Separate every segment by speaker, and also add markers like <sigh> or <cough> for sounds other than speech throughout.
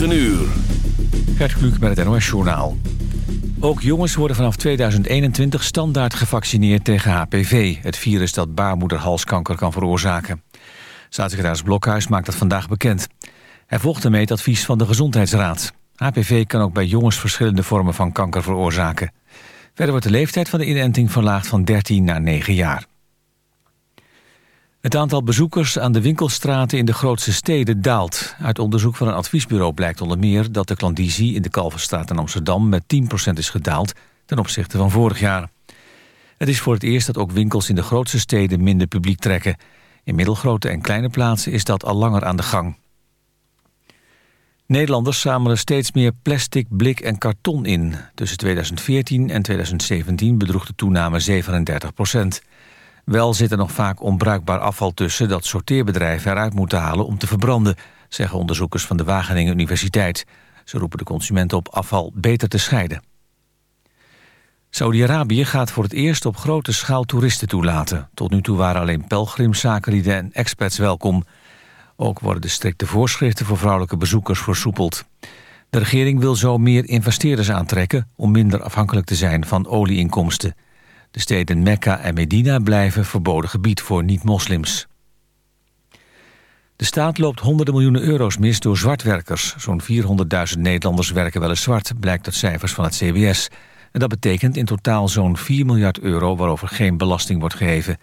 Speaker 1: 9 uur.
Speaker 2: Gert Kluk met het NOS Journaal. Ook jongens worden vanaf 2021 standaard gevaccineerd tegen HPV... het virus dat baarmoederhalskanker kan veroorzaken. Staatssecretaris Blokhuis maakt dat vandaag bekend. Hij volgt ermee het advies van de Gezondheidsraad. HPV kan ook bij jongens verschillende vormen van kanker veroorzaken. Verder wordt de leeftijd van de inenting verlaagd van 13 naar 9 jaar. Het aantal bezoekers aan de winkelstraten in de grootste steden daalt. Uit onderzoek van een adviesbureau blijkt onder meer... dat de klandizie in de Kalverstraat in Amsterdam met 10% is gedaald... ten opzichte van vorig jaar. Het is voor het eerst dat ook winkels in de grootste steden minder publiek trekken. In middelgrote en kleine plaatsen is dat al langer aan de gang. Nederlanders zamelen steeds meer plastic, blik en karton in. Tussen 2014 en 2017 bedroeg de toename 37 procent. Wel zit er nog vaak onbruikbaar afval tussen... dat sorteerbedrijven eruit moeten halen om te verbranden... zeggen onderzoekers van de Wageningen Universiteit. Ze roepen de consumenten op afval beter te scheiden. Saudi-Arabië gaat voor het eerst op grote schaal toeristen toelaten. Tot nu toe waren alleen pelgrimszakenlieden en experts welkom. Ook worden de strikte voorschriften voor vrouwelijke bezoekers versoepeld. De regering wil zo meer investeerders aantrekken... om minder afhankelijk te zijn van olieinkomsten. De steden Mekka en Medina blijven verboden gebied voor niet-moslims. De staat loopt honderden miljoenen euro's mis door zwartwerkers. Zo'n 400.000 Nederlanders werken wel eens zwart, blijkt uit cijfers van het CBS. En dat betekent in totaal zo'n 4 miljard euro waarover geen belasting wordt geheven.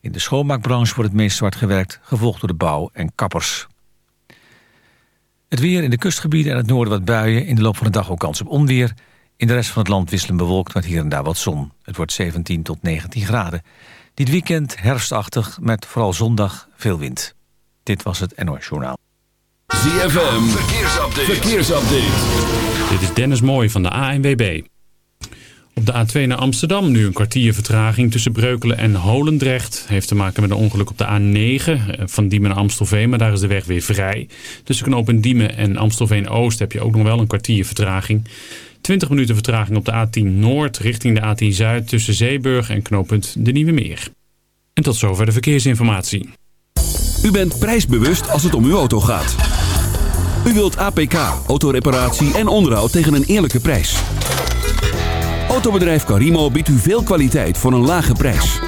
Speaker 2: In de schoonmaakbranche wordt het meest zwart gewerkt, gevolgd door de bouw en kappers. Het weer in de kustgebieden en het noorden wat buien. In de loop van de dag ook kans op onweer. In de rest van het land wisselen bewolkt met hier en daar wat zon. Het wordt 17 tot 19 graden. Dit weekend herfstachtig met vooral zondag veel wind. Dit was het NOS Journaal.
Speaker 1: ZFM, verkeersupdate. verkeersupdate.
Speaker 3: Dit is Dennis Mooij van de ANWB. Op de A2 naar Amsterdam nu een kwartier vertraging tussen Breukelen en Holendrecht. Heeft te maken met een ongeluk op de A9 eh, van Diemen naar Amstelveen, maar daar is de weg weer vrij. Tussen knooppunt Diemen en Amstelveen-Oost heb je ook nog wel een kwartier vertraging. 20 minuten vertraging op de A10 Noord richting de A10 Zuid tussen Zeeburg en knooppunt De Nieuwe Meer. En tot zover de verkeersinformatie.
Speaker 1: U bent prijsbewust als het om uw auto gaat. U wilt APK, autoreparatie en onderhoud tegen een eerlijke prijs. Autobedrijf Carimo biedt u veel kwaliteit voor een lage prijs.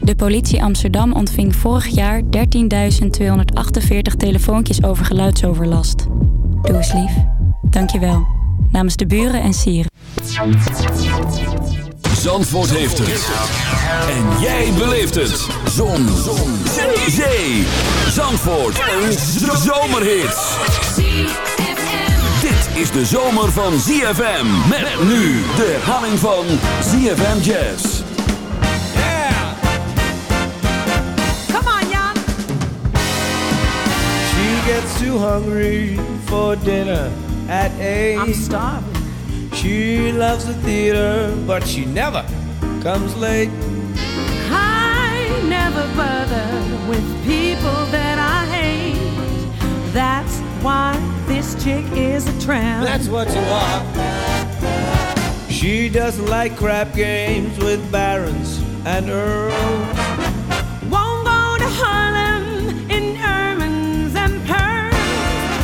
Speaker 4: De politie Amsterdam ontving vorig jaar 13.248 telefoontjes over geluidsoverlast. Doe eens lief. Dankjewel. Namens de buren en sieren.
Speaker 1: Zandvoort heeft het. En jij beleeft het. Zon. Zon. Zee. Zee. Zandvoort. Een zomerhit. Dit is de zomer van ZFM. Met nu de herhaling van ZFM Jazz.
Speaker 5: Yeah! Come on, Jan! She gets too hungry for dinner at eight.
Speaker 6: I'm starving.
Speaker 5: She loves the theater, but she never comes late.
Speaker 6: I never bother with people that I hate. That's why this chick is a tramp.
Speaker 5: That's what you are. She doesn't like crap games with barons and earls.
Speaker 6: Won't go to Harlem in ermines and pearls.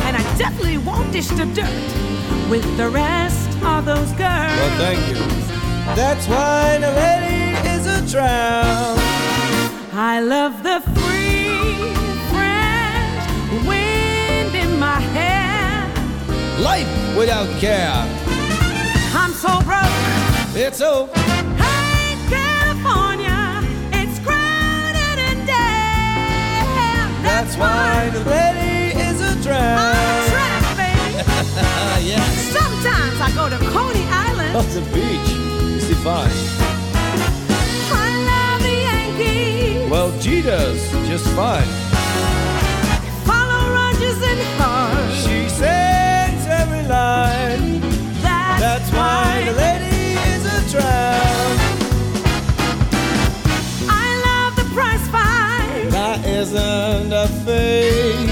Speaker 6: And I definitely won't dish the dirt with the rest of those girls.
Speaker 5: Well, thank you. That's why the lady is a tramp.
Speaker 6: I love the free, fresh
Speaker 5: life without care.
Speaker 6: I'm so broke.
Speaker 5: It's over.
Speaker 6: Hey, California, it's crowded and damn.
Speaker 5: That's, why, the lady is a
Speaker 7: drag. I'm a
Speaker 6: drag, baby.
Speaker 7: <laughs> Yeah.
Speaker 6: Sometimes I go to Coney Island. Oh,
Speaker 7: the beach is fine.
Speaker 6: I love the Yankees.
Speaker 7: Well, G does just fine. Every.
Speaker 6: That's,
Speaker 7: why the lady is a tramp.
Speaker 6: I love the price fight.
Speaker 7: That isn't a thing.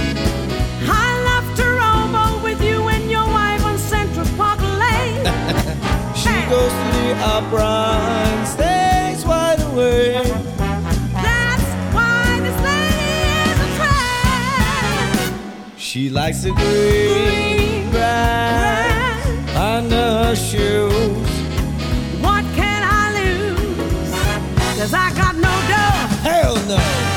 Speaker 6: I love to rowboat with you and your wife on Central Park Lane. <laughs>
Speaker 7: She goes to the opera and stays wide awake.
Speaker 6: That's why this lady is a tramp.
Speaker 7: She likes the green shoes.
Speaker 6: What can I lose? Cause I got no dough.
Speaker 7: Hell no!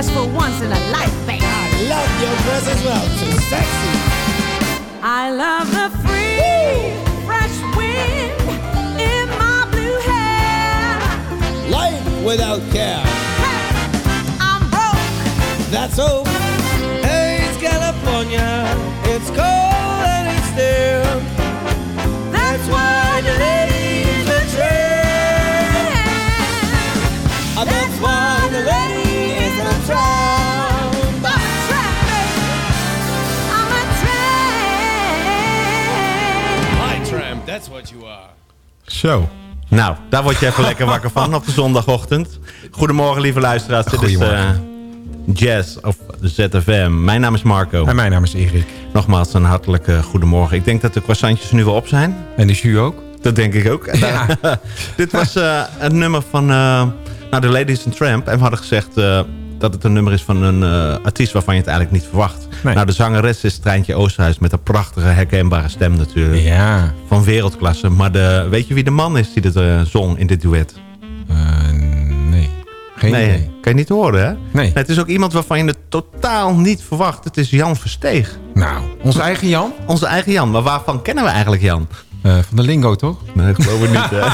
Speaker 6: Dress for once in a life, baby.
Speaker 7: I love your dress as well. Too sexy.
Speaker 6: I love the free, fresh wind in my blue hair.
Speaker 7: Life without care.
Speaker 6: Hey, I'm broke.
Speaker 7: That's all. Hey, it's California. It's cold and it's still.
Speaker 6: That's why
Speaker 7: that's what you are.
Speaker 8: Zo. Nou, daar word je even lekker <laughs> wakker van op de zondagochtend. Goedemorgen, lieve luisteraars. Dit is eh, Jazz of ZFM. Mijn naam is Marco.
Speaker 9: En mijn naam is Erik.
Speaker 8: Nogmaals een hartelijke goedemorgen. Ik denk dat de croissantjes nu wel op zijn.
Speaker 9: En de jus ook?
Speaker 8: Dat denk ik ook.
Speaker 9: Ja. <laughs>
Speaker 8: Dit was eh een nummer van eh nou, The Ladies and Tramp. En we hadden gezegd eh, dat het een nummer is van een eh, artiest waarvan je het eigenlijk niet verwacht.
Speaker 9: Nee.
Speaker 8: Nou, de zangeres is Treintje Oosterhuis met een prachtige herkenbare stem natuurlijk.
Speaker 9: Ja.
Speaker 8: Van wereldklasse. Maar de, weet je wie de man is die dit eh, zong in dit duet?
Speaker 9: Eh, nee. Geen
Speaker 8: nee,
Speaker 9: idee.
Speaker 8: kan je niet horen, hè?
Speaker 9: Nee.
Speaker 8: Het is ook iemand waarvan je het totaal niet verwacht. Het is Jan Versteeg.
Speaker 9: Nou, onze eigen Jan?
Speaker 8: Onze eigen Jan. Maar waarvan kennen we eigenlijk Jan?
Speaker 9: Eh, van de lingo, toch?
Speaker 8: Nee, ik geloof het niet, hè?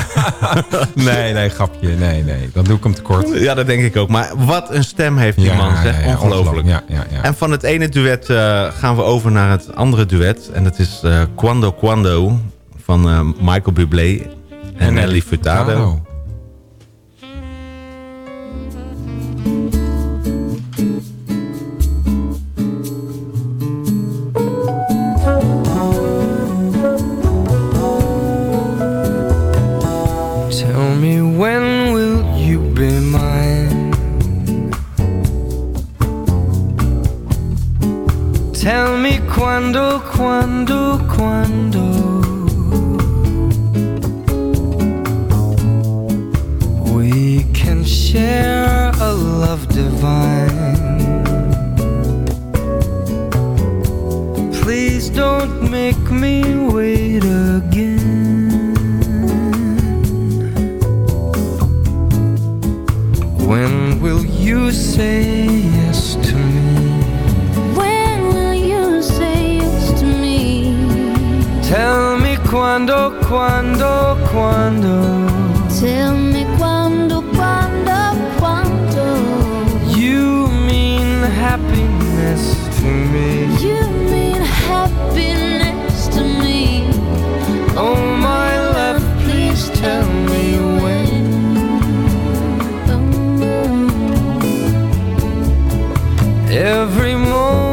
Speaker 8: <laughs>
Speaker 9: nee, nee, grapje. Nee, nee. Dan doe ik hem tekort.
Speaker 8: Ja, dat denk ik ook. Maar wat een stem heeft die
Speaker 9: Ja,
Speaker 8: man, zeg.
Speaker 9: ja, ja,
Speaker 8: Ongelooflijk.
Speaker 9: Ja, ja, ja.
Speaker 8: En van het ene duet eh, gaan we over naar het andere duet. En dat is eh Quando Quando van Michael Bublé en, Nelly Furtado.
Speaker 10: When will you be mine? Tell me quando, quando, quando. We can share a love divine. Please don't make me wait again. When will you say yes to me?
Speaker 11: When will you say yes to me?
Speaker 10: Tell me quando, quando, quando.
Speaker 11: Tell me quando, quando, quando.
Speaker 10: You mean happiness to me.
Speaker 11: You
Speaker 10: every
Speaker 11: moment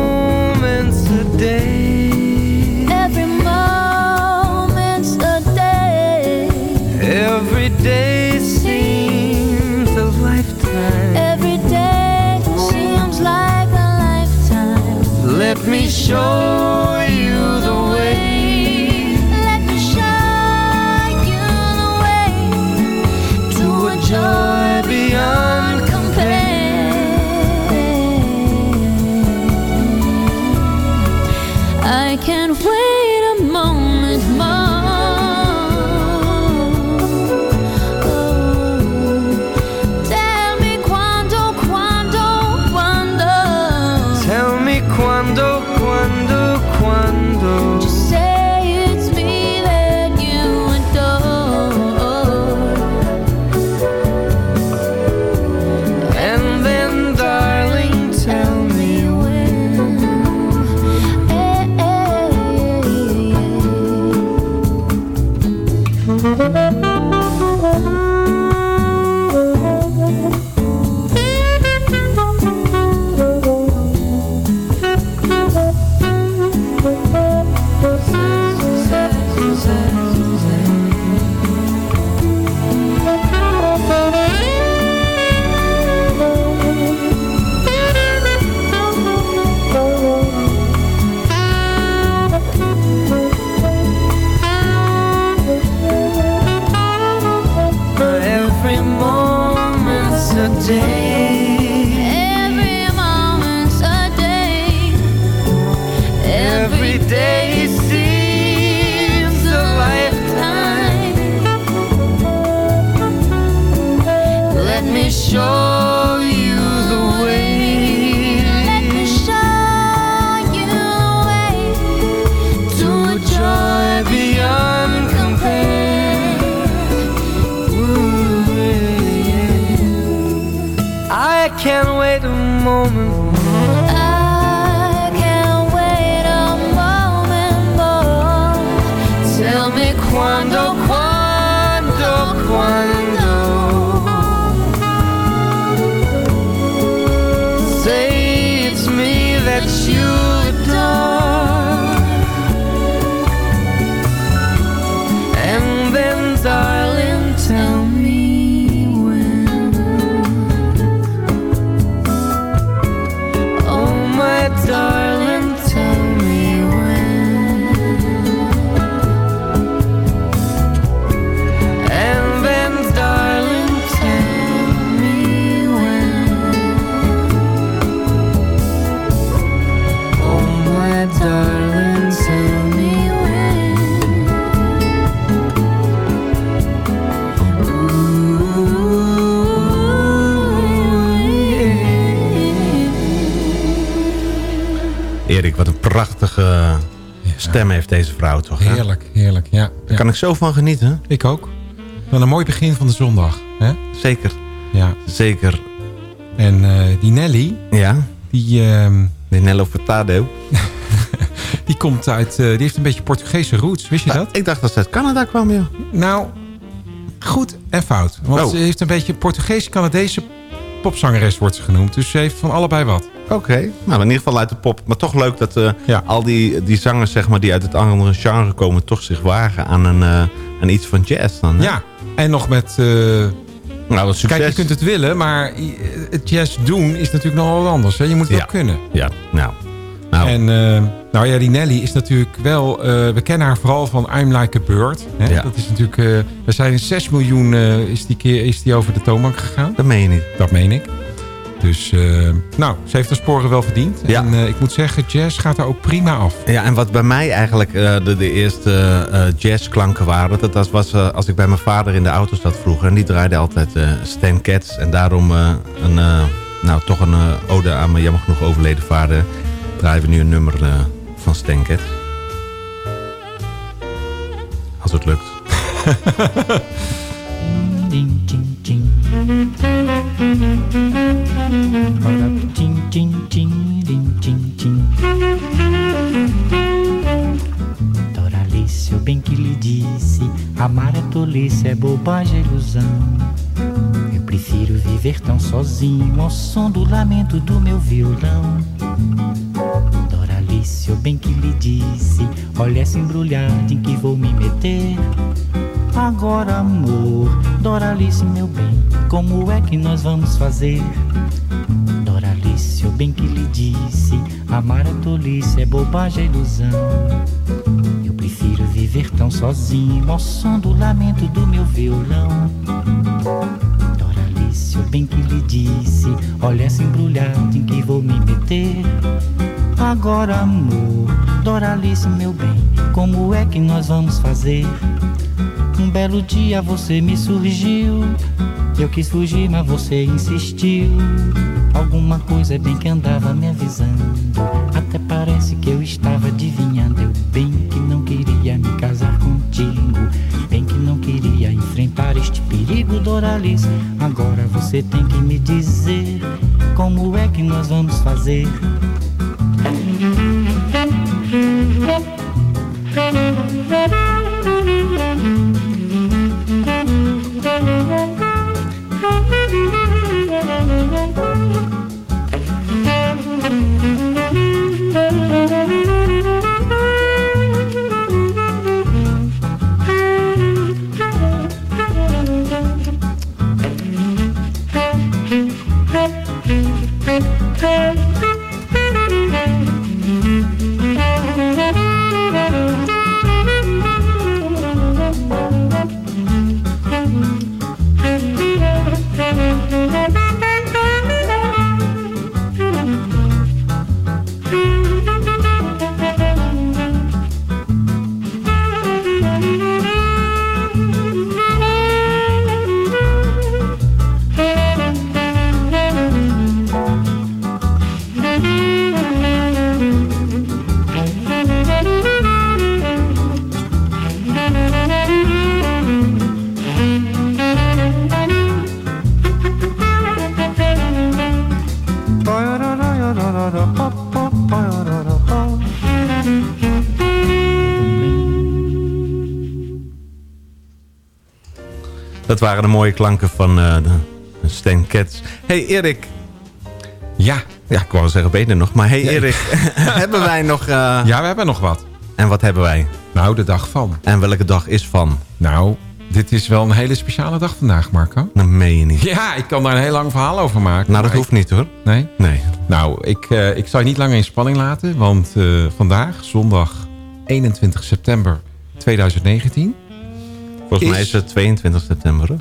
Speaker 8: stem heeft deze vrouw toch? hè?
Speaker 9: Heerlijk, heerlijk. Ja,
Speaker 8: Daar kan ik zo van genieten.
Speaker 9: Ik ook. Wel een mooi begin van de zondag. Hè?
Speaker 8: Zeker.
Speaker 9: Ja.
Speaker 8: Zeker.
Speaker 9: En eh, die Nelly,
Speaker 8: Ja,
Speaker 9: die, ehm,
Speaker 8: de Nello Furtado. <laughs>
Speaker 9: die komt uit... eh, die heeft een beetje Portugese roots. Wist je dat?
Speaker 8: Ik dacht dat ze uit Canada kwam, joh.
Speaker 9: Nou, goed en fout. Want
Speaker 8: Oh.
Speaker 9: ze heeft een beetje Portugees-Canadese popzangeres wordt ze genoemd. Dus ze heeft van allebei wat.
Speaker 8: Oké, nou in ieder geval uit de pop. Maar toch leuk dat eh,
Speaker 9: Ja.
Speaker 8: al die, die zangers zeg maar, die uit het andere genre komen... toch zich wagen aan, een, eh, aan iets van jazz dan. hè?
Speaker 9: Ja, en nog met... eh,
Speaker 8: Nou, succes.
Speaker 9: kijk, je kunt het willen, maar het jazz doen is natuurlijk nog wat anders. Hè? Je moet het
Speaker 8: Ja.
Speaker 9: kunnen.
Speaker 8: Ja, nou. Nou
Speaker 9: En eh, nou ja, die Nelly is natuurlijk wel... eh, we kennen haar vooral van I'm Like a Bird. Hè?
Speaker 8: Ja.
Speaker 9: Dat is natuurlijk... eh, we zijn 6 miljoen is, die keer, is die over de toonbank gegaan.
Speaker 8: dat meen je niet.
Speaker 9: Dat meen ik. Dus, nou, ze heeft de sporen wel verdiend.
Speaker 8: Ja.
Speaker 9: En ik moet zeggen, jazz gaat daar ook prima af.
Speaker 8: Ja, en wat bij mij eigenlijk de, de eerste jazzklanken waren... dat, dat was als ik bij mijn vader in de auto zat vroeger... en die draaide altijd Stan Getz. En daarom een, nou, toch een ode aan mijn jammer genoeg overleden vader... draaien we nu een nummer eh, van Stan Getz. Als het lukt. <laughs>
Speaker 12: Ding, ding, ding. Ding, ding, ding, ding, ding, ding. Doralice, eu bem que lhe disse: Amar é tolice, é bobagem, é ilusão. Eu prefiro viver tão sozinho ao som do lamento do meu violão. Doralice, eu bem que lhe disse: Olha essa embrulhada em que vou me meter. Agora, amor, Doralice, meu bem, como é que nós vamos fazer? Doralice, eu bem que lhe disse: Amar é tolice, é bobagem, é ilusão. Eu prefiro viver tão sozinho ao som do lamento do meu violão. Doralice, eu bem que lhe disse: Olha essa embrulhada em que vou me meter. Agora, amor, Doralice, meu bem, como é que nós vamos fazer? Um belo dia você me surgiu. Eu quis fugir, mas você insistiu. Alguma coisa bem que andava me avisando. Até parece que eu estava adivinhando. Eu Agora você tem que me dizer como é que nós vamos fazer.
Speaker 8: Waren de mooie klanken van de Stan Cats. Hey Erik.
Speaker 9: Ja.
Speaker 8: Ja, ik wou zeggen, beter nog. Maar hey
Speaker 9: Ja.
Speaker 8: Erik, <laughs> hebben wij nog... eh,
Speaker 9: Ja, we hebben nog wat.
Speaker 8: En wat hebben wij?
Speaker 9: Nou, de dag van.
Speaker 8: En welke dag is van?
Speaker 9: Nou, dit is wel een hele speciale dag vandaag, Marco.
Speaker 8: Dat meen je niet.
Speaker 9: Ja, ik kan daar een heel lang verhaal over maken.
Speaker 8: Nou, dat hoeft niet hoor.
Speaker 9: Nee?
Speaker 8: Nee.
Speaker 9: Nou, ik, eh, ik zal je niet langer in spanning laten. Want vandaag, zondag 21 september 2019...
Speaker 8: Volgens mij
Speaker 9: Is-
Speaker 8: is het 22 september. Hè?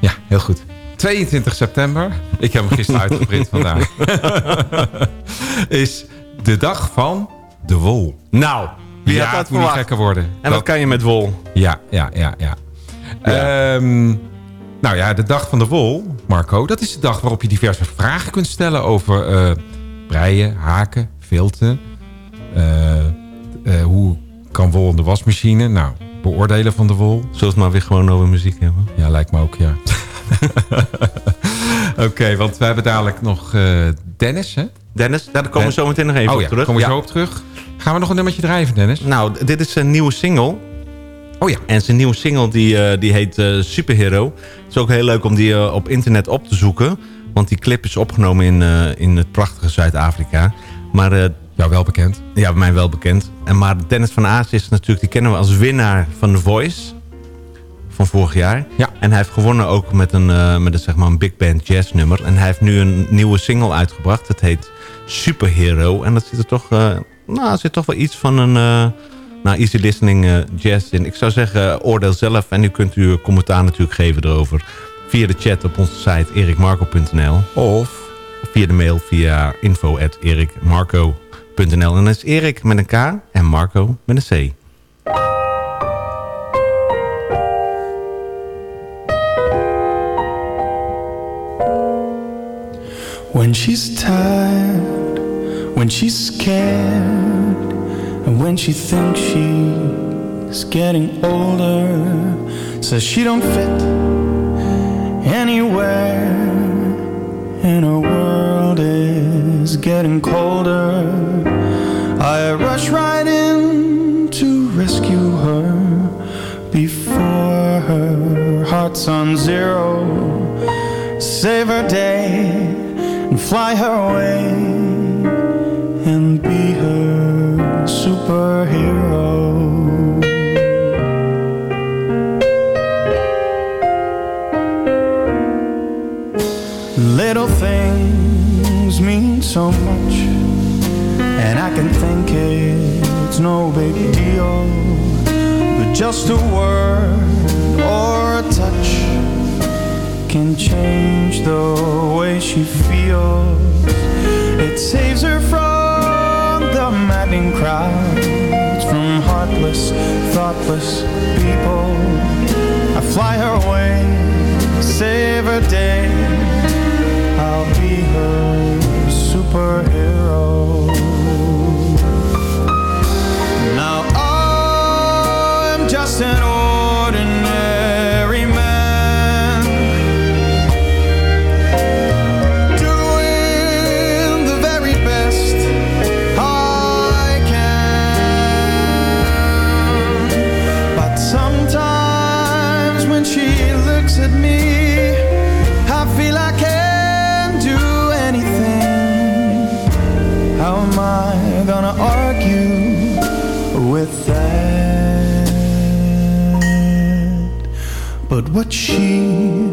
Speaker 9: Ja, heel goed. 22 september. Ik heb hem gisteren uitgeprint vandaag. <laughs> is de dag van de wol.
Speaker 8: Nou, wie
Speaker 9: ja,
Speaker 8: had dat
Speaker 9: het moet niet
Speaker 8: verwacht?
Speaker 9: gekker worden.
Speaker 8: En wat kan je met wol?
Speaker 9: Ja, ja, ja, ja.
Speaker 8: Ja.
Speaker 9: Ehm, nou ja, de dag van de wol, Marco, dat is de dag waarop je diverse vragen kunt stellen over eh, breien, haken, vilten. Eh, eh, hoe kan wol in de wasmachine? Nou, beoordelen van de wol.
Speaker 8: Zullen we het maar weer gewoon over muziek hebben?
Speaker 9: Ja, lijkt me ook, ja. <laughs> Oké, want we hebben dadelijk nog eh, Dennis, hè?
Speaker 8: Dennis, daar komen we zo meteen nog even
Speaker 9: oh
Speaker 8: op
Speaker 9: ja,
Speaker 8: terug.
Speaker 9: komen we
Speaker 8: Ja.
Speaker 9: zo op terug. Gaan we nog een nummertje drijven, Dennis?
Speaker 8: Nou, dit is een nieuwe single.
Speaker 9: Oh ja.
Speaker 8: En zijn nieuwe single die, eh, die heet eh, Superhero. Het is ook heel leuk om die op internet op te zoeken. Want die clip is opgenomen in, eh, in het prachtige Zuid-Afrika. Maar eh,
Speaker 9: Ja, wel bekend.
Speaker 8: ja, bij mij wel bekend. En maar Dennis van Aas is natuurlijk, die kennen we als winnaar van The Voice. Van vorig jaar.
Speaker 9: Ja.
Speaker 8: En hij heeft gewonnen ook met een, eh, met een, zeg maar een big band jazz nummer. En hij heeft nu een nieuwe single uitgebracht. Het heet Superhero. En dat zit er toch, eh, nou, er zit toch wel iets van een eh, nou, easy listening jazz in. Ik zou zeggen, oordeel zelf. En u kunt uw commentaar natuurlijk geven erover. Via de chat op onze site erikmarco.nl.
Speaker 9: Of
Speaker 8: Via de mail via En is Erik met een K en Marco met een C.
Speaker 13: When she's tired, when she's scared, and when she thinks she's getting older, says she don't fit anywhere, in her world getting colder. I rush right in to rescue her before her heart's on zero. Save her day and fly her away and be her superhero. So much, and I can think it's no big deal, but just a word or a touch can change the way she feels. It saves her from the maddening crowds, from heartless, thoughtless people. I fly her away, save her day. Superhero. Now I'm just an am I gonna argue with that? But what she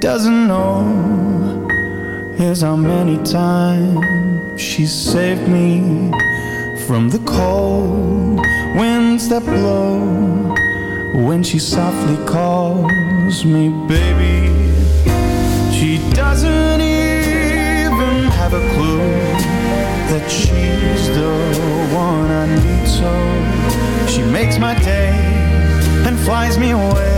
Speaker 13: doesn't know is how many times she saved me from the cold winds that blow when she softly calls me baby. She doesn't that she's the one I need so she makes my day and flies me away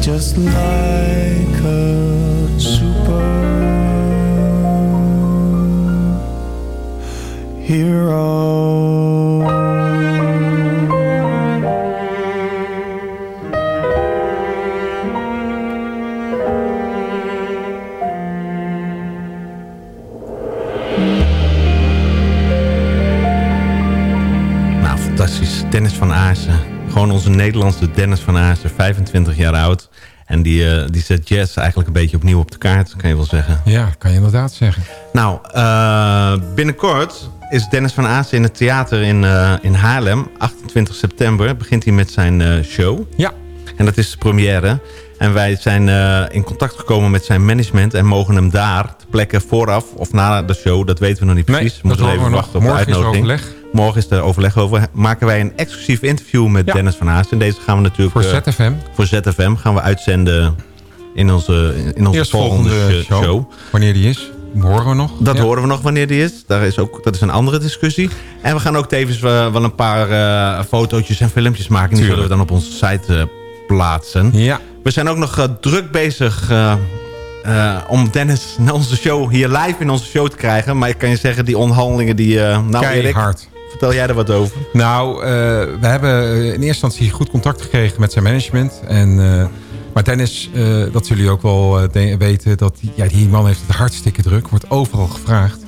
Speaker 13: just like a super hero.
Speaker 8: Dennis van Aarsen. Gewoon onze Nederlandse Dennis van Aassen, 25 jaar oud. En die, eh, die zet jazz eigenlijk een beetje opnieuw op de kaart, kan je wel zeggen.
Speaker 9: Ja, kan je inderdaad zeggen.
Speaker 8: Nou, eh, binnenkort is Dennis van Aassen in het theater in, eh, in Haarlem. 28 september begint hij met zijn show.
Speaker 9: Ja.
Speaker 8: En dat is de première. En wij zijn in contact gekomen met zijn management... en mogen hem daar ter plekke vooraf of na de show... dat weten we nog niet
Speaker 9: Nee,
Speaker 8: precies.
Speaker 9: dat
Speaker 8: moeten we even
Speaker 9: nog.
Speaker 8: wachten op de
Speaker 9: Morgen is
Speaker 8: uitnodiging.
Speaker 9: overleg.
Speaker 8: Morgen is er overleg over. Maken wij een exclusief interview met
Speaker 9: Ja.
Speaker 8: Dennis van Aassen. En deze gaan we natuurlijk...
Speaker 9: Voor
Speaker 8: eh,
Speaker 9: ZFM.
Speaker 8: voor ZFM gaan we uitzenden in onze, in onze
Speaker 9: Eerst
Speaker 8: volgende,
Speaker 9: volgende
Speaker 8: show.
Speaker 9: show. Wanneer die is, horen we nog.
Speaker 8: Dat
Speaker 9: Ja.
Speaker 8: horen we nog wanneer die is. Daar is ook, dat is een andere discussie. En we gaan ook tevens eh, wel een paar eh, fotootjes en filmpjes maken. Die
Speaker 9: Tuurlijk.
Speaker 8: zullen we dan op onze site plaatsen.
Speaker 9: Ja.
Speaker 8: We zijn ook nog druk bezig eh, eh, om Dennis naar onze show, hier live in onze show te krijgen. Maar ik kan je zeggen, die onderhandelingen die... eh nou Erik,
Speaker 9: Keihard.
Speaker 8: Vertel jij er wat over?
Speaker 9: Nou, eh, we hebben in eerste instantie goed contact gekregen met zijn management. En, eh, maar Dennis, eh, dat zullen jullie ook wel eh, weten... dat die, ja, die man heeft het hartstikke druk. Wordt overal gevraagd.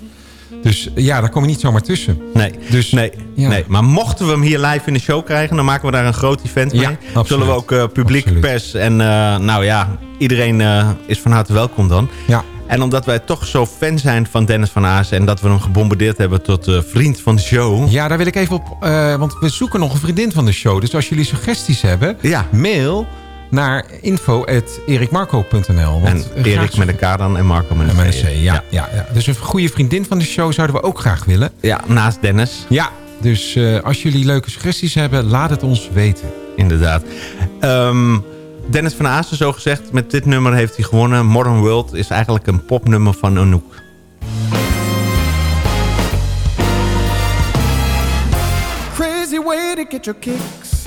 Speaker 9: Dus eh, ja, daar kom je niet zomaar tussen.
Speaker 8: Nee,
Speaker 9: Dus,
Speaker 8: nee,
Speaker 9: ja.
Speaker 8: nee. Maar mochten we hem hier live in de show krijgen... dan maken we daar een groot event mee.
Speaker 9: Ja, absoluut.
Speaker 8: Zullen we ook eh, publiek,
Speaker 9: Absoluut.
Speaker 8: pers en eh, nou ja... iedereen eh, is van harte welkom dan.
Speaker 9: Ja.
Speaker 8: En omdat wij toch zo fan zijn van Dennis van Aassen... en dat we hem gebombardeerd hebben tot eh, vriend van de show...
Speaker 9: Ja, daar wil ik even op... eh, want we zoeken nog een vriendin van de show. Dus als jullie suggesties hebben...
Speaker 8: Ja.
Speaker 9: mail naar info.erikmarco.nl.
Speaker 8: En Erik met een K dan en Marco met een,
Speaker 9: Met een
Speaker 8: C.
Speaker 9: Ja, ja. Ja, Dus een goede vriendin van de show zouden we ook graag willen.
Speaker 8: Ja, naast Dennis.
Speaker 9: Ja, dus eh, als jullie leuke suggesties hebben, laat het ons weten.
Speaker 8: Inderdaad. Ehm, Dennis van Aassen, zo gezegd, met dit nummer heeft hij gewonnen. Modern World is eigenlijk een popnummer van Anouk.
Speaker 13: Crazy way to get your kicks.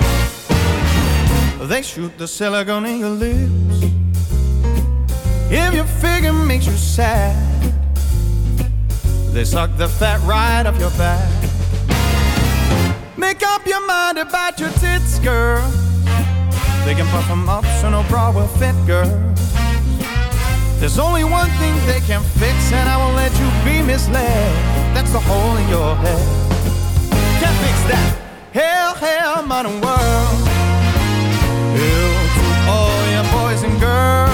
Speaker 13: They shoot the silicone in your lips. If your figure makes you sad, they suck the fat right off your back. Make up your mind about your tits, girl. They can puff them up so no bra will fit, girl. There's only one thing they can fix, and I won't let you be misled. That's the hole in your head. Can't fix that. Hell, hell, modern world. Hell to all your boys and girls.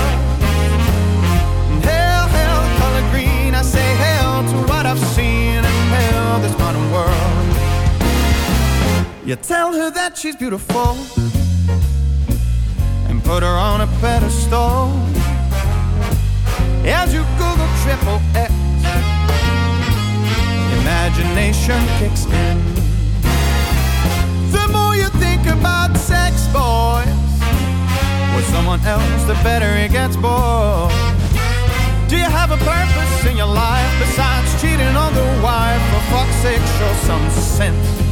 Speaker 13: Hell, hell, color green. I say hell to what I've seen, and hell, this modern world. You tell her that she's beautiful, put her on a pedestal. As you Google triple X, imagination kicks in. The more you think about sex, boys, with someone else, the better it gets, boy. Do you have a purpose in your life besides cheating on the wife? For fuck's sake, show some sense.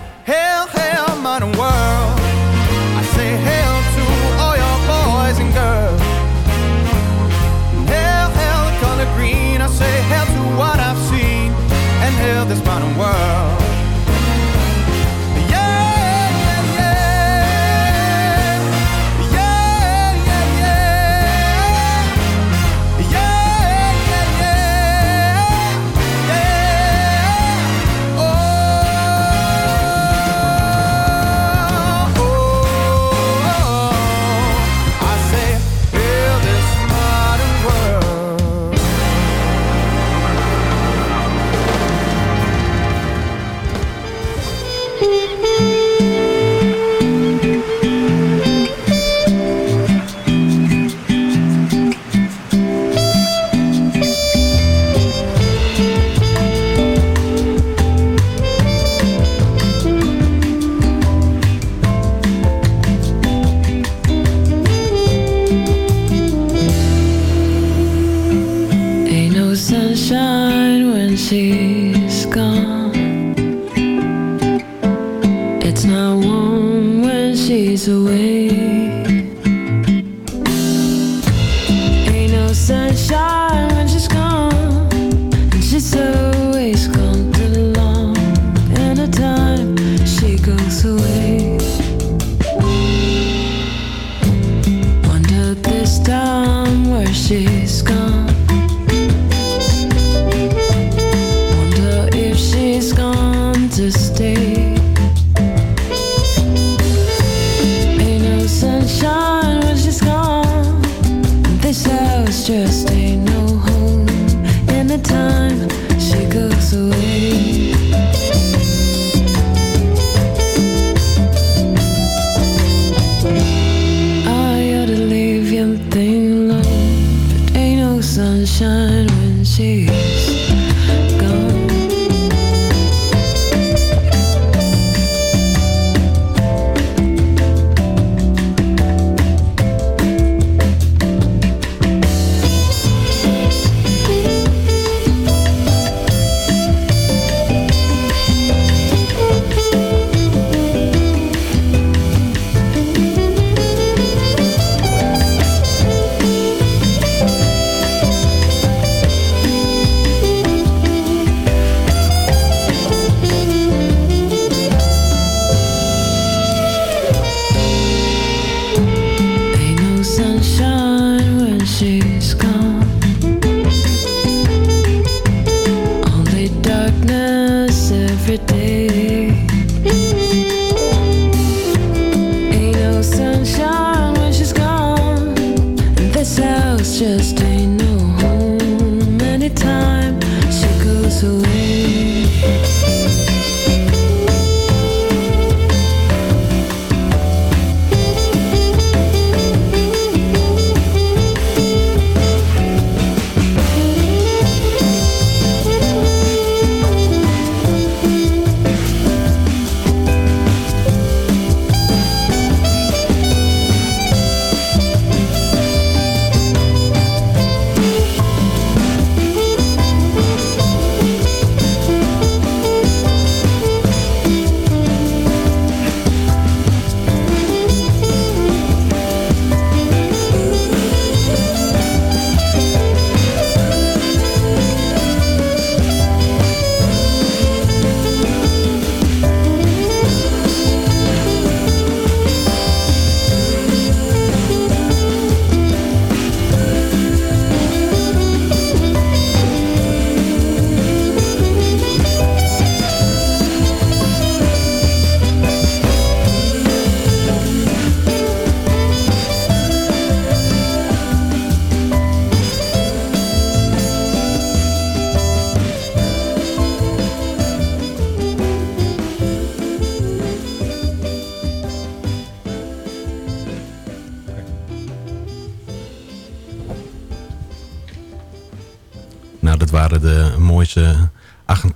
Speaker 13: Hell, hell, modern world. I say hail to all your boys and girls. Hell, hell, the color green. I say hell to what I've seen. And hell, this modern world.
Speaker 14: Sunshine when she's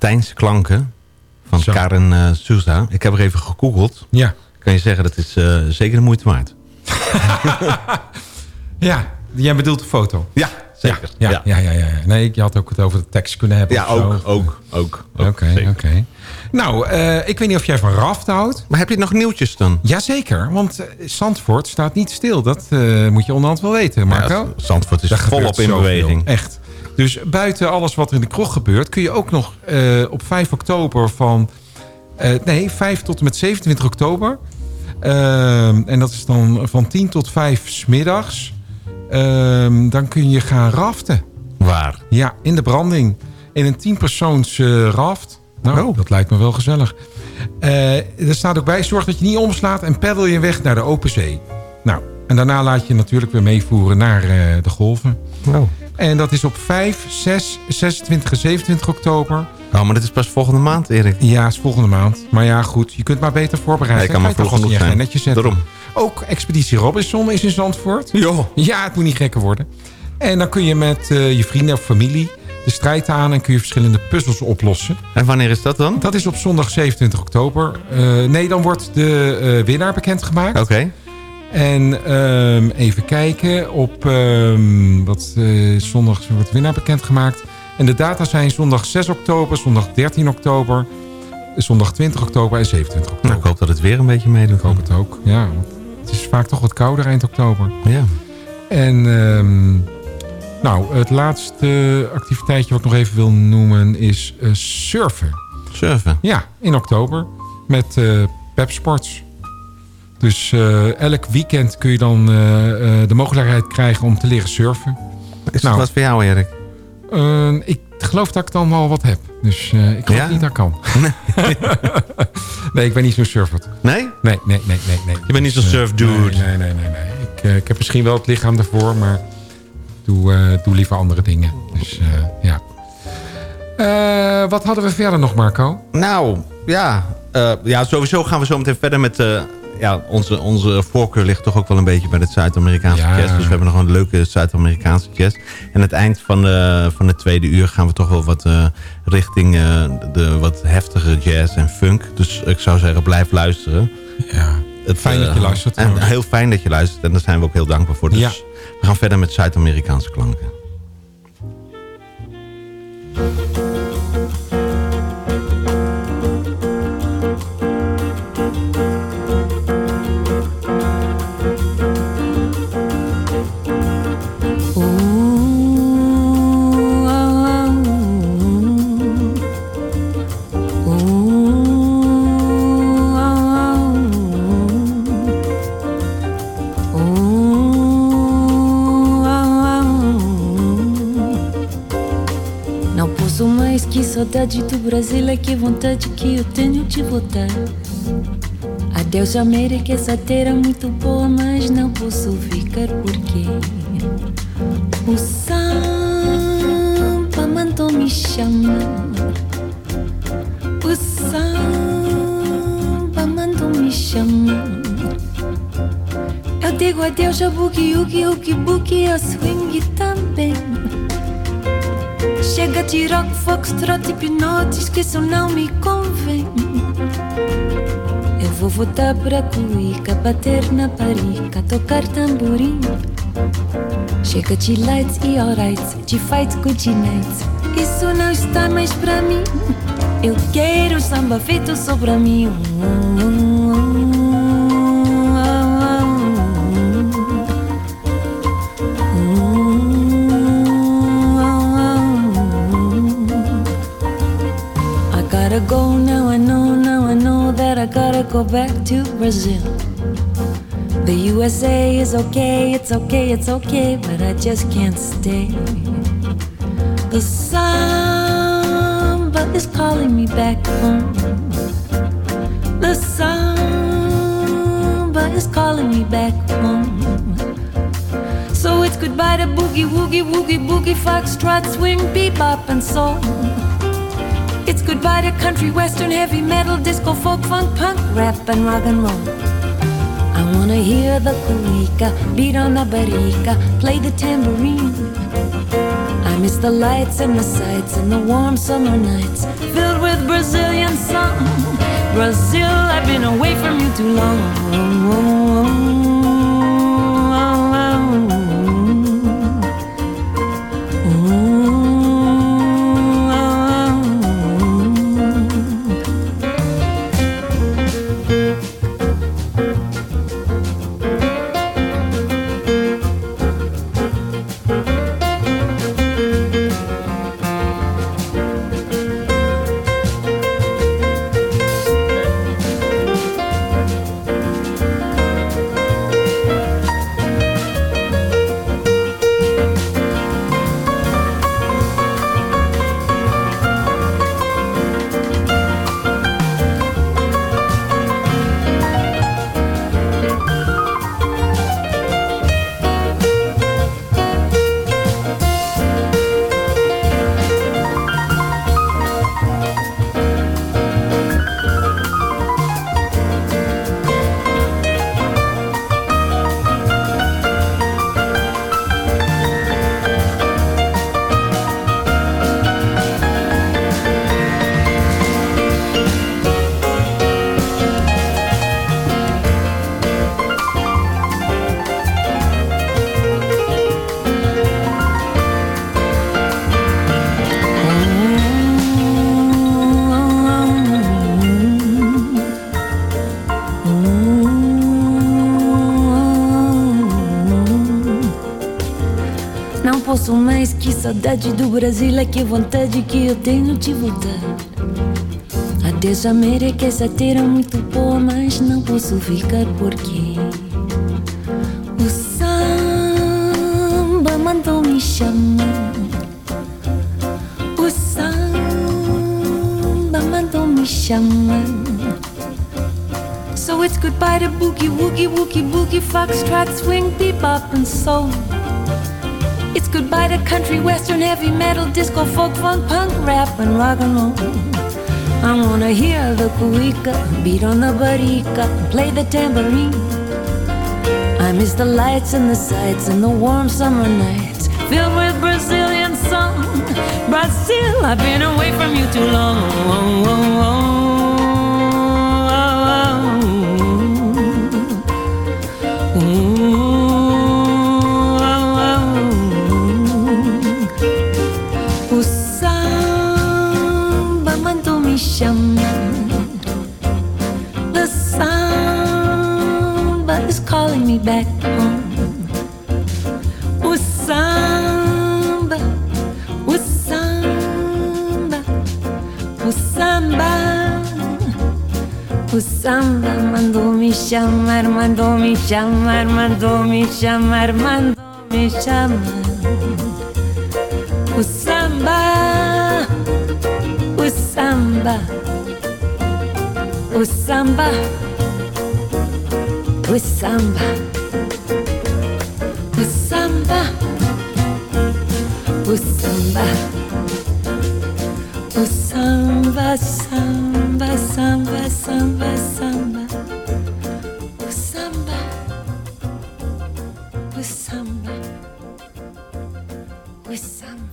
Speaker 8: Argentijnse klanken van Karen eh, Souza. Ik heb er even gegoogeld.
Speaker 9: Ja.
Speaker 8: Kan je zeggen, dat is eh, zeker de moeite waard. <laughs>
Speaker 9: Ja, jij bedoelt de foto.
Speaker 8: Ja, zeker.
Speaker 9: Ja, ja,
Speaker 8: Ja.
Speaker 9: ja. ja, ja. Nee, je had ook het over de tekst kunnen hebben.
Speaker 8: Ja, ook, ook, ook. ook,
Speaker 9: Oké, oké. Nou, eh, ik weet niet of jij van raft houdt.
Speaker 8: Maar heb je nog nieuwtjes dan?
Speaker 9: Jazeker, want Zandvoort staat niet stil. Dat moet je onderhand wel weten, Marco.
Speaker 8: Ja, Zandvoort is
Speaker 9: Daar
Speaker 8: volop in beweging.
Speaker 9: Echt. Dus buiten alles wat er in de kroeg gebeurt... kun je ook nog eh, op 5 oktober van... eh, nee, 5 tot en met 27 oktober... ehm, en dat is dan van 10 tot 5 smiddags... dan kun je gaan raften.
Speaker 8: Waar?
Speaker 9: Ja, in de branding. In een 10-persoons eh, raft. Nou,
Speaker 8: Oh.
Speaker 9: dat lijkt me wel gezellig. Eh, er staat ook bij, zorg dat je niet omslaat en peddel je weg naar de open zee. Nou, en daarna laat je natuurlijk weer meevoeren naar eh, de golven.
Speaker 8: Oh.
Speaker 9: En dat is op 5, 6, 26 en 27 oktober.
Speaker 8: Oh, maar dat is pas volgende maand, Erik.
Speaker 9: Ja, is volgende maand. Maar ja, goed, je kunt maar beter voorbereiden.
Speaker 8: Ik kan maar vroeg genoeg zijn.
Speaker 9: netjes zetten.
Speaker 8: Daarom.
Speaker 9: Ook Expeditie Robinson is in Zandvoort.
Speaker 8: Jo.
Speaker 9: Ja, het moet niet gekker worden. En dan kun je met eh, je vrienden of familie de strijd aan... en kun je verschillende puzzels oplossen.
Speaker 8: En wanneer is dat dan?
Speaker 9: Dat is op zondag 27 oktober. Eh, nee, dan wordt de winnaar bekendgemaakt.
Speaker 8: Oké.
Speaker 9: En ehm, even kijken. Op ehm, wat, eh, zondag wordt winnaar bekendgemaakt. En de data zijn zondag 6 oktober, zondag 13 oktober, zondag 20 oktober en 27 oktober.
Speaker 8: Nou, ik hoop dat het weer een beetje meedoet.
Speaker 9: Ik hoop het ook, ja. Het is vaak toch wat kouder eind oktober.
Speaker 8: Ja.
Speaker 9: En ehm, nou, het laatste activiteitje wat ik nog even wil noemen is eh, surfen.
Speaker 8: Surfen?
Speaker 9: Ja, in oktober met eh Pep Sports. Dus eh, elk weekend kun je dan eh, eh, de mogelijkheid krijgen om te leren surfen.
Speaker 8: Is dat wat voor jou, Erik?
Speaker 9: Eh, ik geloof dat ik dan wel wat heb. Dus eh, ik geloof
Speaker 8: Ja?
Speaker 9: niet dat ik kan. nee, <laughs> ik ben niet zo'n surfer.
Speaker 8: Nee?
Speaker 9: Nee, nee, nee, nee. nee.
Speaker 8: Je bent niet zo'n
Speaker 9: Dus, eh,
Speaker 8: surfdude.
Speaker 9: Nee, nee, nee. nee, nee. Ik, ik heb misschien wel het lichaam ervoor, maar doe, eh, doe liever andere dingen. Dus eh, ja. Eh, wat hadden we verder nog, Marco?
Speaker 8: Nou, ja. eh, ja, sowieso gaan we zo meteen verder met... eh, ja, onze, onze voorkeur ligt toch ook wel een beetje bij het Zuid-Amerikaanse
Speaker 9: Ja.
Speaker 8: jazz. Dus we hebben nog een leuke Zuid-Amerikaanse jazz. En aan het eind van de, van het tweede uur gaan we toch wel wat eh, richting eh, de wat heftige jazz en funk. Dus ik zou zeggen, blijf luisteren.
Speaker 9: Ja.
Speaker 8: Het,
Speaker 9: Fijn dat je
Speaker 8: eh,
Speaker 9: luistert,
Speaker 8: En heel fijn dat je luistert. En daar zijn we ook heel dankbaar voor. Dus
Speaker 9: Ja.
Speaker 8: we gaan verder met Zuid-Amerikaanse klanken.
Speaker 15: Saudade do Brasil é que vontade que eu tenho de voltar. Adeus América, essa terra é muito boa, mas não posso ficar porque o samba mandou me chamar. O samba mandou me chamar. Eu digo adeus a boogie, oogie, oogie, boogie, a swing. Chega de rock, foxtrot e pinote, esqueçam, não me convém. Eu vou voltar pra cuica, bater na parica, tocar tamborim. Chega de lights e alrights, de fight good nights. Isso não está mais pra mim. Eu quero samba feito só pra mim. I go back to Brazil. The USA is okay, it's okay, it's okay, but I just can't stay. The samba is calling me back home. The samba is calling me back home. So it's goodbye to boogie, woogie, woogie, boogie, foxtrot, swing, bebop, and soul. Goodbye to country, western, heavy metal, disco, folk, funk, punk, rap, and rock and roll. I wanna hear the cuica, beat on the barica, play the tambourine. I miss the lights and the sights and the warm summer nights filled with Brazilian sun. Brazil, I've been away from you too long. Saudade do Brasil, é que vontade que eu tenho de voltar. Adeus, América, essa terra é muito boa, mas não posso ficar porque o samba mandou me chamar. O samba mandou me chamar. So it's goodbye to boogie, woogie, woogie, boogie, foxtrot, swing, bebop, and soul. Goodbye to country, western, heavy metal, disco, folk, funk, punk, rap, and rock and roll. I wanna hear the cuica, beat on the barica, play the tambourine. I miss the lights and the sights and the warm summer nights filled with Brazilian sun. Brazil, I've been away from you too long. O Armando mi llama, Armando mi llama, Armando mi llama, Armando me llama. Usamba, usamba, usamba, usamba, usamba, usamba, usamba, samba, samba, samba, samba.
Speaker 16: with some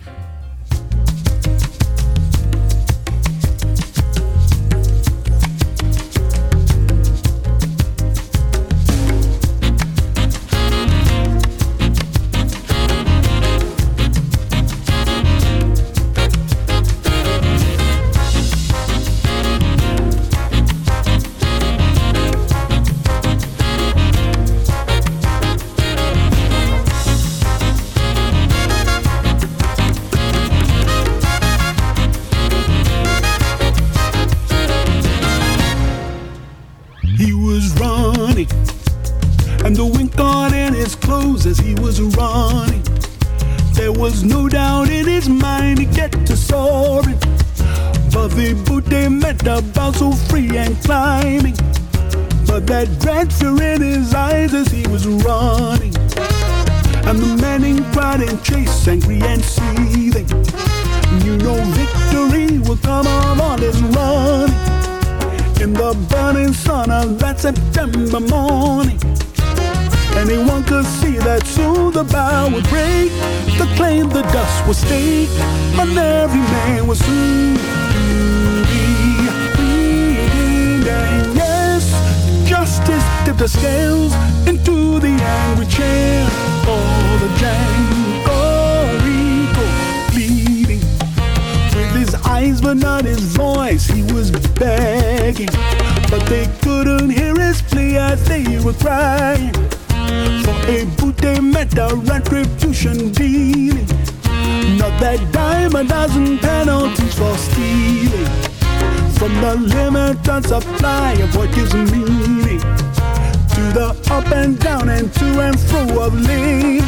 Speaker 16: and down and to and fro of living.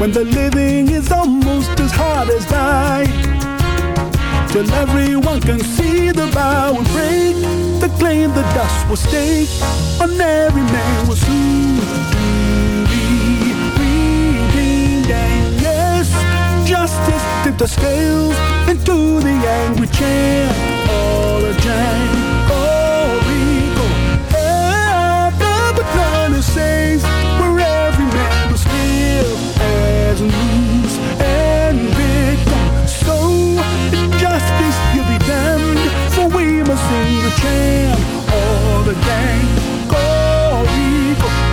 Speaker 16: When the living is almost as hard as dying till everyone can see the bow and break. The claim the dust will stake, and every man will soon be redeemed. And yes, justice tipped the scales into the angry chair. All a Django all the gang. It's complete.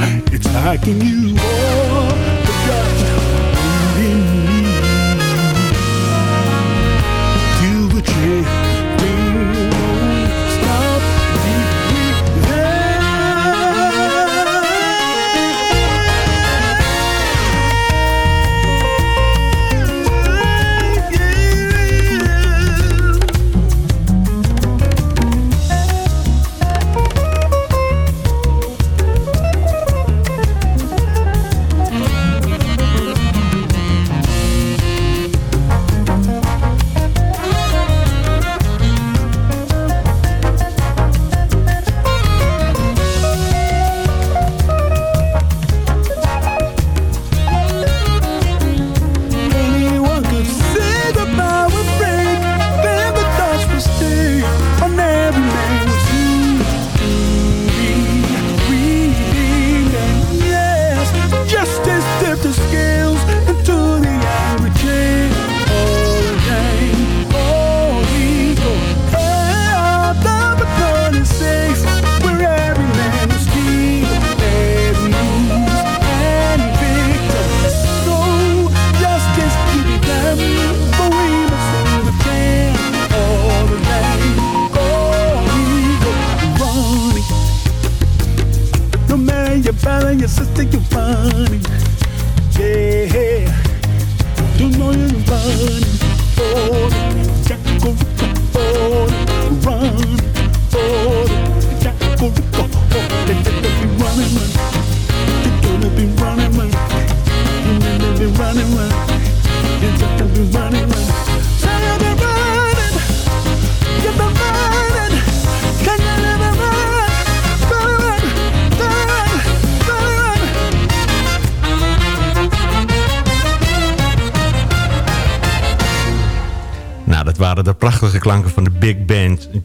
Speaker 16: Mm-hmm. It's like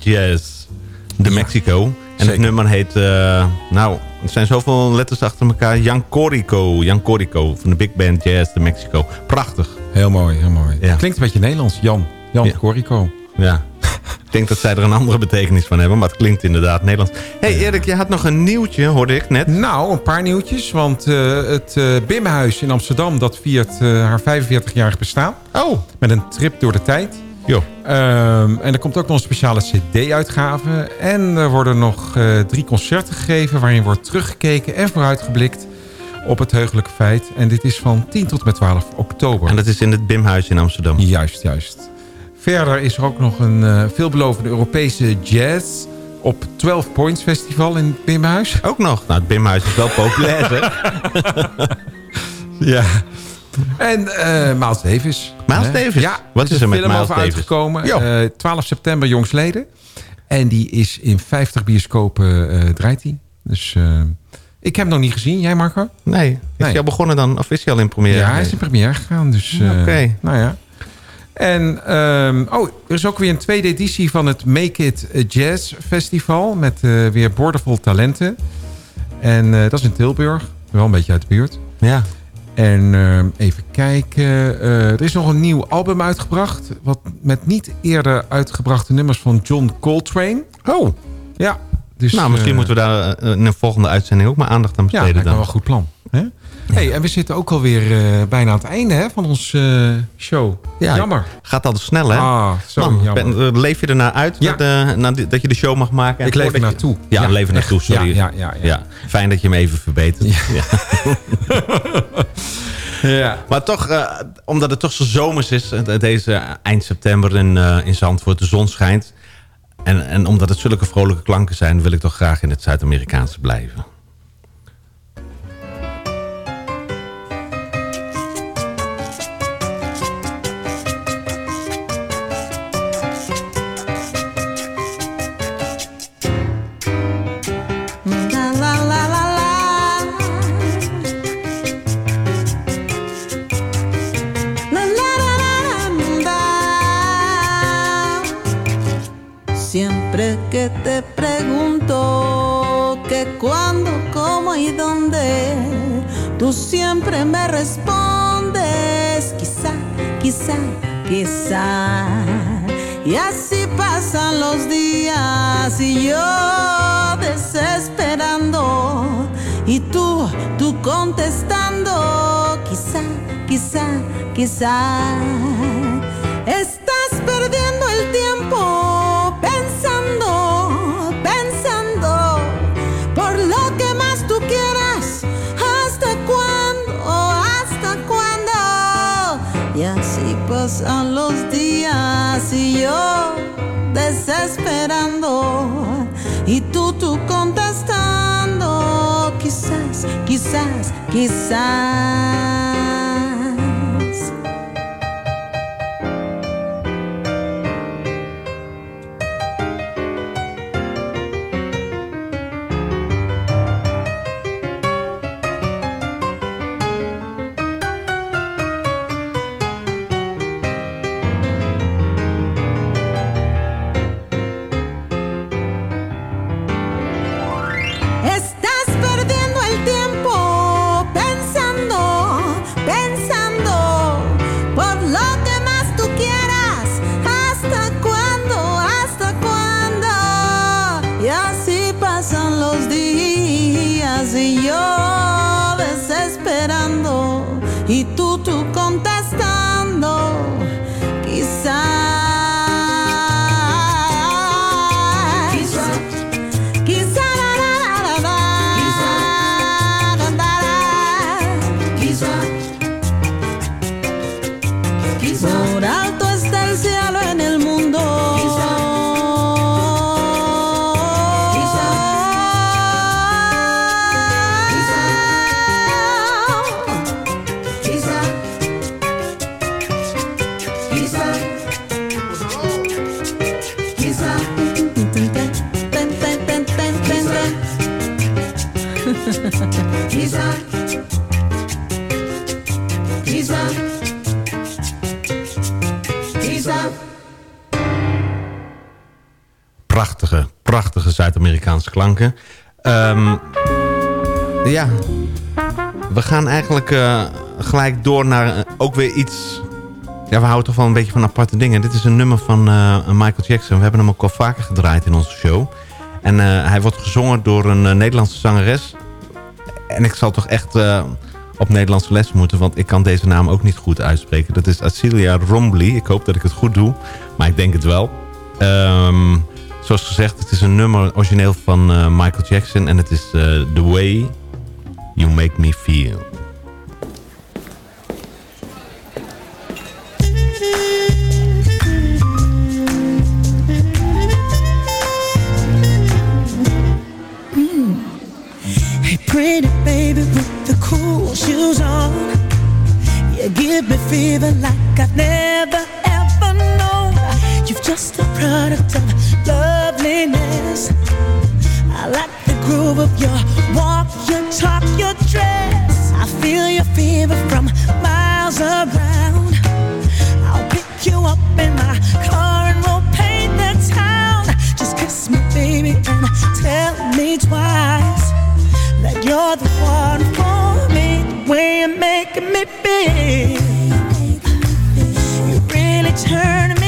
Speaker 8: Jazz de Mexico. En het nummer heet, eh, nou, er zijn zoveel letters achter elkaar. Jan Corico, Jan Corico van de Big Band Jazz de Mexico. Prachtig.
Speaker 9: Heel mooi, heel mooi.
Speaker 8: Ja.
Speaker 9: Klinkt een beetje Nederlands. Jan. Jan
Speaker 8: Ja.
Speaker 9: Corico.
Speaker 8: Ja. ik denk dat zij er een andere betekenis van hebben, maar het klinkt inderdaad Nederlands. hey Erik, je had nog een nieuwtje, hoorde ik net.
Speaker 9: Nou, een paar nieuwtjes. Want eh, het eh Bimhuis in Amsterdam, dat viert haar 45-jarig bestaan.
Speaker 8: Oh.
Speaker 9: Met een trip door de tijd.
Speaker 8: Jo.
Speaker 9: Ehm, en er komt ook nog een speciale cd-uitgave. En er worden nog eh, drie concerten gegeven... waarin wordt teruggekeken en vooruitgeblikt op het heugelijke feit. En dit is van 10 tot met 12 oktober.
Speaker 8: En dat is in het Bimhuis in Amsterdam.
Speaker 9: Juist, juist. Verder is er ook nog een eh, veelbelovende Europese jazz... op 12 Points Festival in het Bimhuis.
Speaker 8: Ook nog. Nou, het Bimhuis is wel populair, hè? <laughs>
Speaker 9: Ja. En Miles Davis.
Speaker 8: Miles? Davis?
Speaker 9: Ja,
Speaker 8: Wat is er met Miles
Speaker 9: over
Speaker 8: Davis?
Speaker 9: uitgekomen.
Speaker 8: Jo.
Speaker 9: Eh 12 september jongsleden. En die is in 50 bioscopen eh, draait hij. Dus eh, ik heb hem nog niet gezien. Jij Marco?
Speaker 8: Nee. Is
Speaker 9: Nee.
Speaker 8: hij al begonnen dan? Of is hij al in première?
Speaker 9: Ja, hij is in première gegaan. Dus,
Speaker 8: Oké.
Speaker 9: Nou ja. En ehm, oh, er is ook weer een tweede editie van het Make It Jazz Festival. Met weer boordevol talenten. En dat is in Tilburg. Wel een beetje uit de buurt.
Speaker 8: Ja.
Speaker 9: En ehm, even kijken. eh, er is nog een nieuw album uitgebracht. Wat met niet eerder uitgebrachte nummers van John Coltrane.
Speaker 8: Oh.
Speaker 9: Ja. Dus,
Speaker 8: nou, misschien
Speaker 9: eh,
Speaker 8: moeten we daar eh, in een volgende uitzending ook maar aandacht aan
Speaker 9: Ja,
Speaker 8: besteden
Speaker 9: dat is wel een goed plan. Hè? Hey, en we zitten ook alweer eh bijna aan het einde hè, van onze eh, show.
Speaker 8: Ja,
Speaker 9: Jammer.
Speaker 8: Gaat al snel, hè?
Speaker 9: Ah, zo
Speaker 8: Man,
Speaker 9: jammer.
Speaker 8: ben- eh, leef je ernaar uit
Speaker 9: Ja.
Speaker 8: die- dat je de show mag maken? En
Speaker 9: Ik leef er naartoe.
Speaker 8: Ja,
Speaker 9: Ja,
Speaker 8: leef er naartoe, sorry.
Speaker 9: Ja, ja, ja, ja.
Speaker 8: Fijn dat je hem even verbetert. Ja.
Speaker 9: Ja. <laughs>
Speaker 8: Maar toch, omdat het toch zo zomers is, deze eind september in, in Zandvoort, de zon schijnt. En, en omdat het zulke vrolijke klanken zijn, wil ik toch graag in het Zuid-Amerikaanse blijven.
Speaker 17: Que cuándo, cómo y dónde, tú siempre me respondes quizá, quizá, quizá. Y así pasan los días y yo desesperando y tú, tú contestando quizá, quizá, quizá. Estás perdiendo el tiempo pasan los días y yo desesperando y tú, tú contestando quizás, quizás, quizás.
Speaker 8: Klanken. Ehm, ja, we gaan eigenlijk eh, gelijk door naar eh, ook weer iets... Ja, we houden toch wel een beetje van aparte dingen. Dit is een nummer van eh, Michael Jackson. We hebben hem ook al vaker gedraaid in onze show. En hij wordt gezongen door een Nederlandse zangeres. En ik zal toch echt op Nederlandse les moeten... want ik kan deze naam ook niet goed uitspreken. Dat is Acilia Rombly. Ik hoop dat ik het goed doe, maar ik denk het wel. Ehm, zoals gezegd, het is een nummer origineel van eh, Michael Jackson... en het is eh, The Way You Make Me Feel.
Speaker 5: Hey, pretty baby with the cool shoes on. You give me fever like I've never ever known. Just a product of loveliness. I like the groove of your walk, your talk, your dress. I feel your fever from miles around. I'll pick you up in my car and we'll paint the town. Just kiss me, baby, and tell me twice that you're the one for me. The way you're making me feel, you really turn me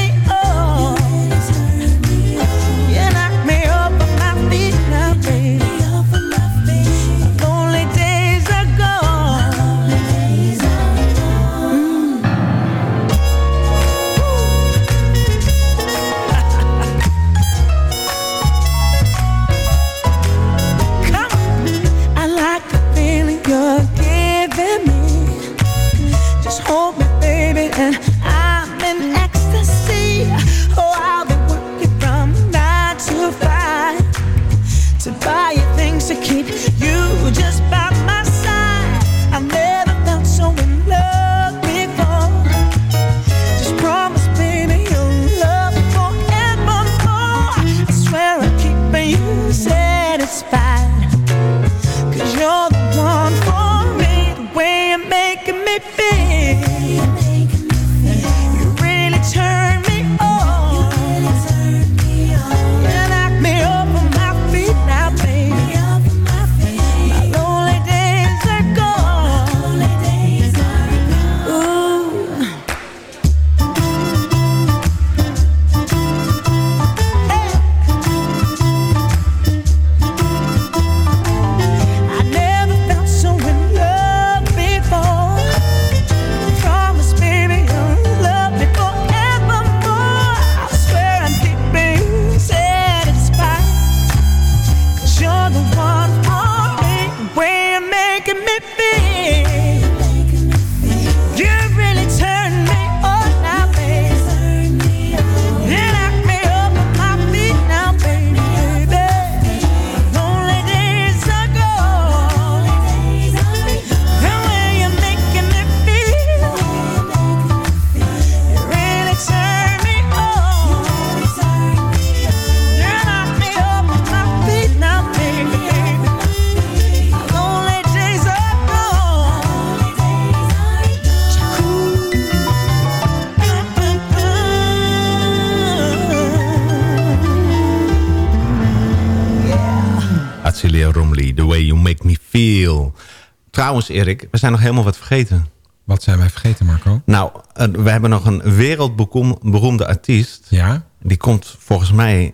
Speaker 8: Trouwens, Erik, we zijn nog helemaal wat vergeten.
Speaker 9: Wat zijn wij vergeten, Marco?
Speaker 8: Nou, eh, we hebben nog een wereldberoemde artiest.
Speaker 9: Ja?
Speaker 8: Die komt volgens mij...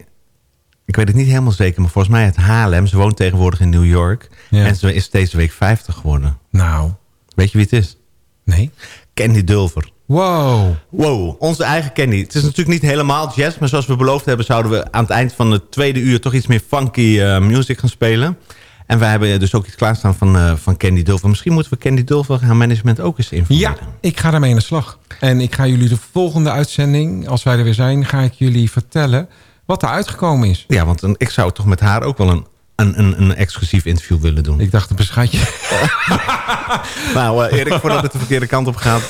Speaker 8: Ik weet het niet helemaal zeker, maar volgens mij uit Haarlem. Ze woont tegenwoordig in New York.
Speaker 9: Ja.
Speaker 8: En ze is deze week 50 geworden.
Speaker 9: Nou.
Speaker 8: Weet je wie het is?
Speaker 9: Nee.
Speaker 8: Candy Dulver.
Speaker 9: Wow.
Speaker 8: Wow, onze eigen Candy. Het is natuurlijk niet helemaal jazz, maar zoals we beloofd hebben... zouden we aan het eind van het tweede uur toch iets meer funky eh, music gaan spelen. En wij hebben dus ook iets klaarstaan van, eh, van Candy Dulver. Misschien moeten we Candy Dulver haar management ook eens informeren.
Speaker 9: Ja, ik ga daarmee aan de slag. En ik ga jullie de volgende uitzending, als wij er weer zijn... ga ik jullie vertellen wat er uitgekomen is.
Speaker 8: Ja, want een, ik zou toch met haar ook wel een, een, een, een exclusief interview willen doen.
Speaker 9: Ik dacht een beschatje. <laughs>
Speaker 8: nou, eh, Erik, voordat het de verkeerde kant op gaat...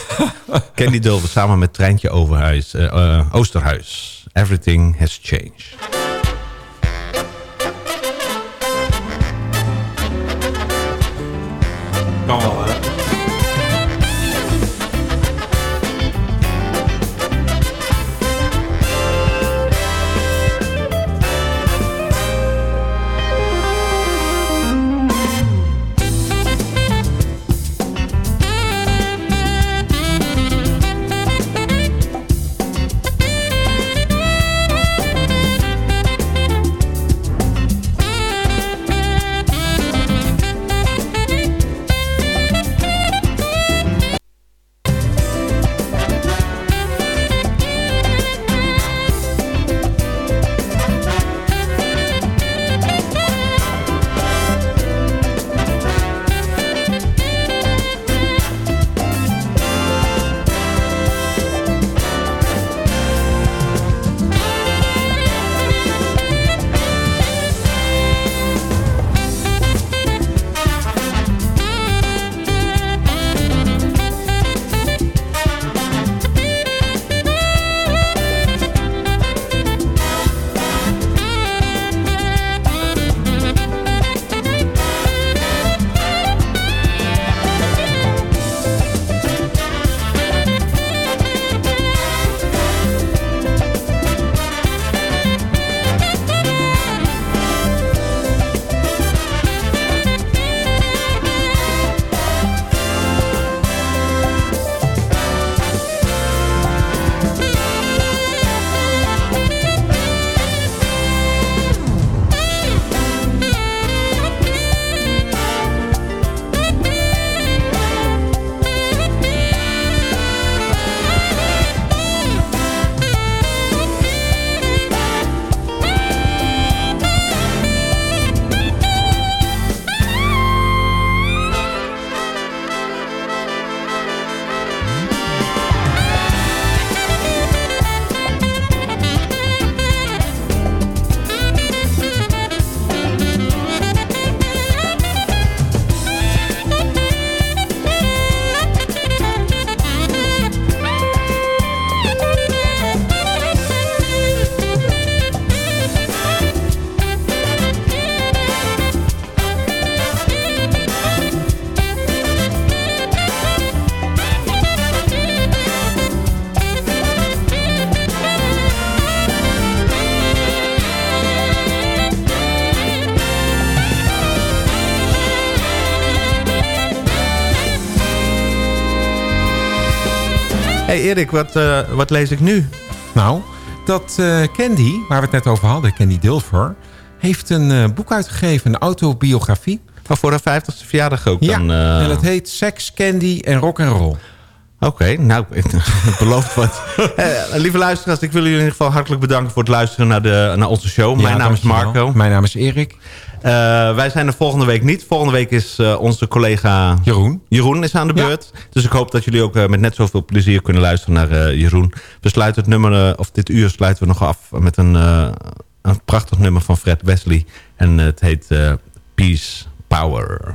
Speaker 8: Candy Dulver samen met Treintje Overhuis, eh, Oosterhuis. Everything has changed. Oh, 们 Erik, wat, eh, wat lees ik nu?
Speaker 9: Nou, dat eh, Candy, waar we het net over hadden, Candy Dilfer... heeft een eh, boek uitgegeven, een autobiografie.
Speaker 8: Maar voor haar 50ste verjaardag ook
Speaker 9: Ja,
Speaker 8: dan? eh,
Speaker 9: en het heet Sex, Candy en Rock and Roll.
Speaker 8: Oké, nou, het <laughs> belooft wat. Eh, lieve luisteraars, ik wil jullie in ieder geval hartelijk bedanken voor het luisteren naar, de, naar onze show. Mijn
Speaker 9: Ja,
Speaker 8: naam is. Marco.
Speaker 9: Mijn naam is Erik.
Speaker 8: Eh, wij zijn er volgende week niet. Volgende week is eh, onze collega
Speaker 9: Jeroen.
Speaker 8: Jeroen is aan de beurt. Dus ik hoop dat jullie ook eh, met net zoveel plezier kunnen luisteren naar eh, Jeroen. We sluiten het nummer, of dit uur sluiten we nog af met een, eh, een prachtig nummer van Fred Wesley. En het heet eh, Peace Power.